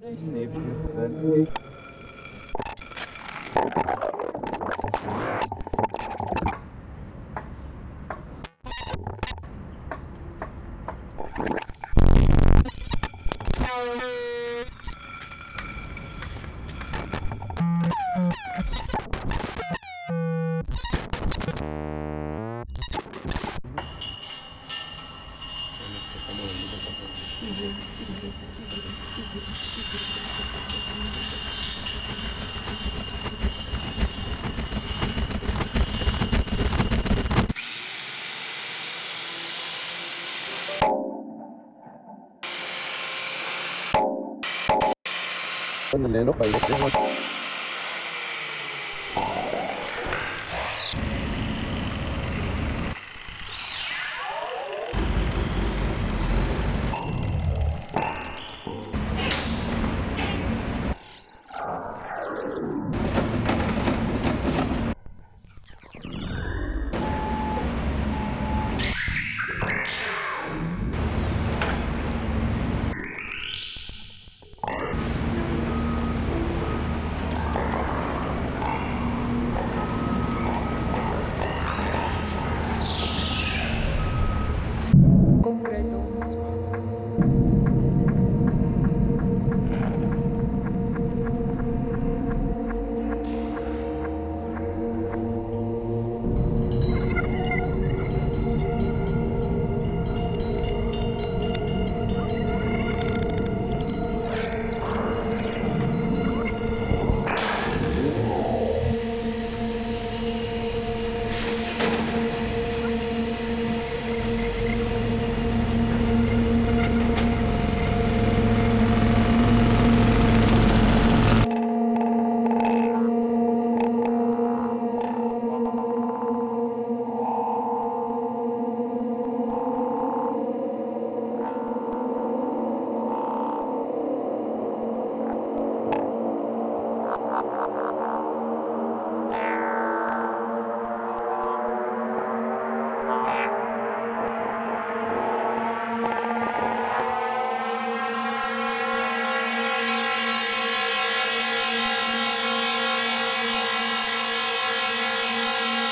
Nice name for your fancy. 지지 지지 지지 지지 지지 지지 en el país. concreto.